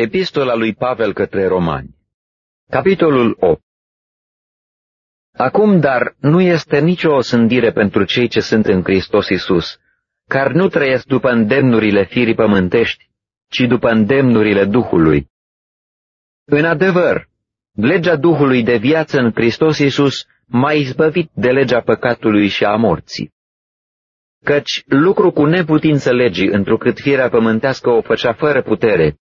Epistola lui Pavel către Romani Capitolul 8 Acum, dar, nu este nicio osândire pentru cei ce sunt în Hristos Isus, care nu trăiesc după îndemnurile firii pământești, ci după îndemnurile Duhului. În adevăr, legea Duhului de viață în Hristos Isus m-a izbăvit de legea păcatului și a morții. Căci lucru cu neputință legii, întrucât firea pământească o făcea fără putere,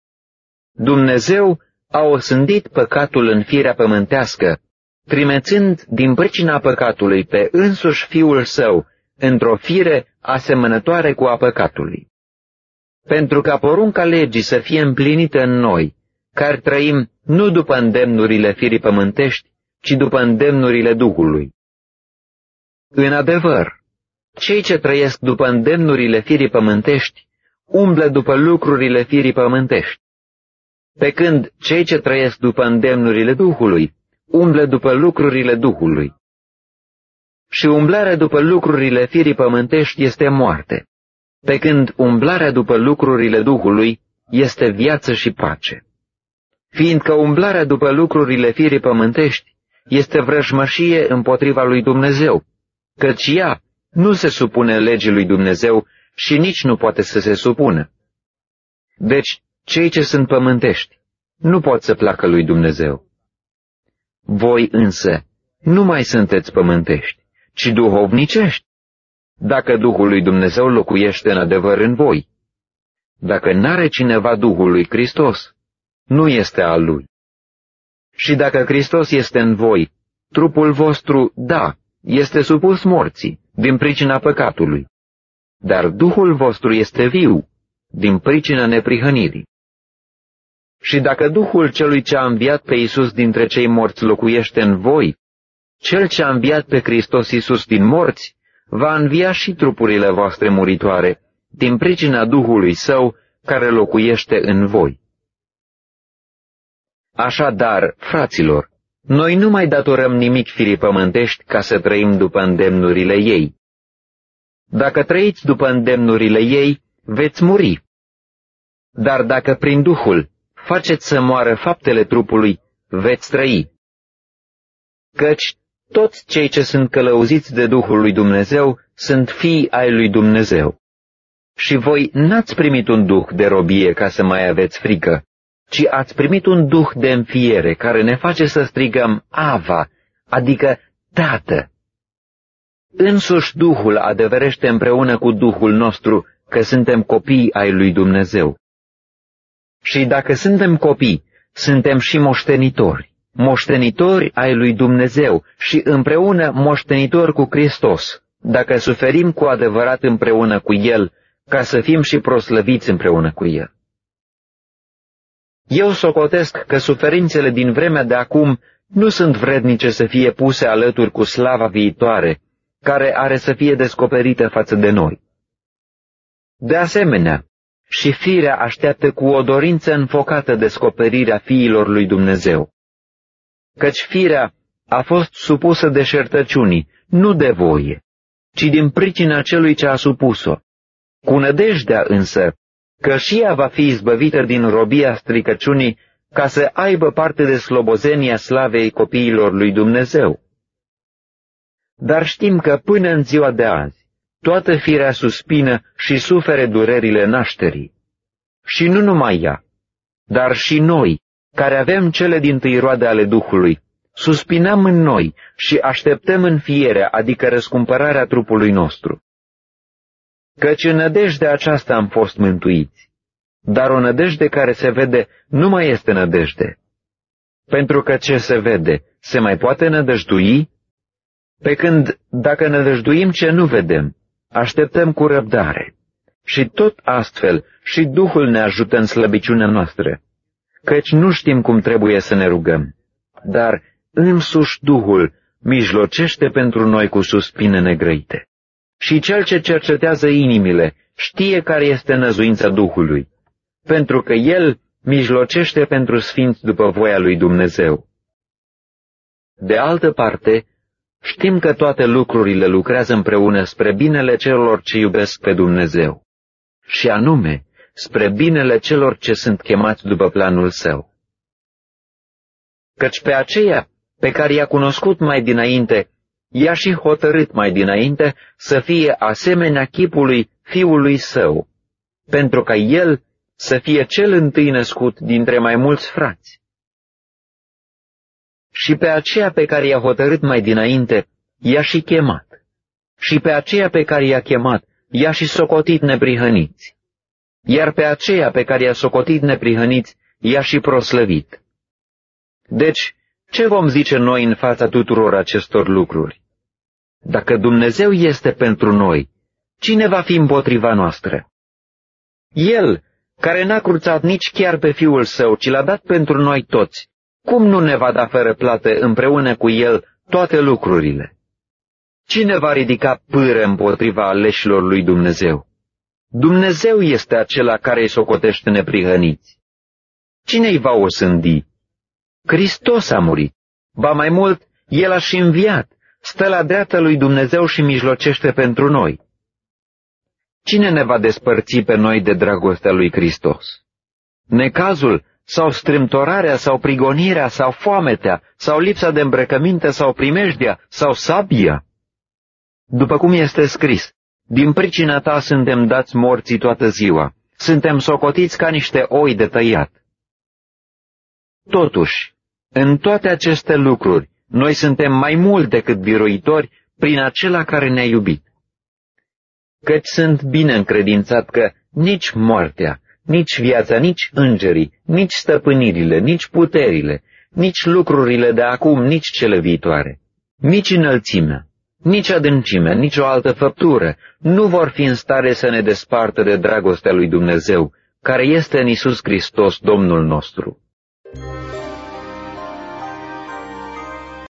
Dumnezeu a osândit păcatul în firea pământească, trimețând din pricina păcatului pe însuși Fiul Său într-o fire asemănătoare cu a păcatului. Pentru ca porunca legii să fie împlinită în noi, care trăim nu după îndemnurile firii pământești, ci după îndemnurile Duhului. În adevăr, cei ce trăiesc după îndemnurile firii pământești umblă după lucrurile firii pământești, pe când cei ce trăiesc după îndemnurile Duhului umblă după lucrurile Duhului. Și umblarea după lucrurile firii pământești este moarte, pe când umblarea după lucrurile Duhului este viață și pace. Fiindcă umblarea după lucrurile firii pământești este vrăjmășie împotriva lui Dumnezeu, căci ea nu se supune legii lui Dumnezeu și nici nu poate să se supună. Deci, cei ce sunt pământești nu pot să placă lui Dumnezeu. Voi însă nu mai sunteți pământești, ci duhovnicești, dacă Duhul lui Dumnezeu locuiește în adevăr în voi. Dacă n-are cineva Duhul lui Hristos, nu este al lui. Și dacă Hristos este în voi, trupul vostru, da, este supus morții, din pricina păcatului, dar Duhul vostru este viu, din pricina neprihănirii. Și dacă Duhul celui ce a înviat pe Isus dintre cei morți locuiește în voi, cel ce a înviat pe Hristos Isus din morți, va învia și trupurile voastre muritoare, din pricina Duhului Său care locuiește în voi. Așadar, fraților, noi nu mai datorăm nimic firii pământești ca să trăim după îndemnurile ei. Dacă trăiți după îndemnurile ei, veți muri. Dar dacă prin Duhul faceți să moară faptele trupului, veți trăi. Căci toți cei ce sunt călăuziți de Duhul lui Dumnezeu sunt fii ai lui Dumnezeu. Și voi n-ați primit un duh de robie ca să mai aveți frică, ci ați primit un duh de înfiere care ne face să strigăm Ava, adică Tată. Însuși Duhul adeverește împreună cu Duhul nostru că suntem copii ai lui Dumnezeu. Și dacă suntem copii, suntem și moștenitori, moștenitori ai lui Dumnezeu și împreună moștenitori cu Hristos, dacă suferim cu adevărat împreună cu El, ca să fim și proslăviți împreună cu El. Eu socotesc că suferințele din vremea de acum nu sunt vrednice să fie puse alături cu slava viitoare, care are să fie descoperită față de noi. De asemenea, și firea așteaptă cu o dorință înfocată descoperirea fiilor lui Dumnezeu. Căci firea a fost supusă de șertăciunii, nu de voie, ci din pricina celui ce a supus-o. Cu nădejdea însă că și ea va fi izbăvită din robia stricăciunii ca să aibă parte de slobozenia slavei copiilor lui Dumnezeu. Dar știm că până în ziua de azi, toată firea suspină și sufere durerile nașterii. Și nu numai ea, dar și noi, care avem cele din tâi roade ale Duhului, suspinăm în noi și așteptăm în fierea, adică răscumpărarea trupului nostru căci în nădejde aceasta am fost mântuiți. Dar o nădejde care se vede nu mai este nădejde. Pentru că ce se vede, se mai poate nădăjdui? Pe când, dacă nădăjduim ce nu vedem, așteptăm cu răbdare. Și tot astfel și Duhul ne ajută în slăbiciunea noastră, căci nu știm cum trebuie să ne rugăm, dar însuși Duhul mijlocește pentru noi cu suspine negrăite. Și cel ce cercetează inimile știe care este năzuința Duhului, pentru că El mijlocește pentru sfinți după voia lui Dumnezeu. De altă parte, știm că toate lucrurile lucrează împreună spre binele celor ce iubesc pe Dumnezeu, și anume spre binele celor ce sunt chemați după planul său. Căci pe aceea pe care i-a cunoscut mai dinainte, i-a și hotărât mai dinainte să fie asemenea chipului fiului său, pentru ca el să fie cel întâi născut dintre mai mulți frați. Și pe aceea pe care i-a hotărât mai dinainte, i-a și chemat. Și pe aceea pe care i-a chemat, i-a și socotit neprihăniți. Iar pe aceea pe care i-a socotit neprihăniți, i-a și proslăvit. Deci, ce vom zice noi în fața tuturor acestor lucruri? Dacă Dumnezeu este pentru noi, cine va fi împotriva noastră? El, care n-a cruțat nici chiar pe Fiul Său, ci l-a dat pentru noi toți, cum nu ne va da fără plată împreună cu El toate lucrurile? Cine va ridica pâră împotriva aleșilor lui Dumnezeu? Dumnezeu este acela care îi socotește neprihăniți. Cine îi va osândi? Hristos a murit. Ba mai mult, El a și înviat, stă la dreapta lui Dumnezeu și mijlocește pentru noi. Cine ne va despărți pe noi de dragostea lui Hristos? Necazul sau strâmtorarea sau prigonirea sau foametea sau lipsa de îmbrăcăminte sau primejdia sau sabia? După cum este scris, din pricina ta suntem dați morții toată ziua, suntem socotiți ca niște oi de tăiat. Totuși, în toate aceste lucruri, noi suntem mai mult decât biruitori prin acela care ne-a iubit. Căci sunt bine încredințat că nici moartea, nici viața, nici îngerii, nici stăpânirile, nici puterile, nici lucrurile de acum, nici cele viitoare, nici înălțimea, nici adâncimea, nici o altă făptură nu vor fi în stare să ne despartă de dragostea lui Dumnezeu, care este în Isus Hristos, Domnul nostru.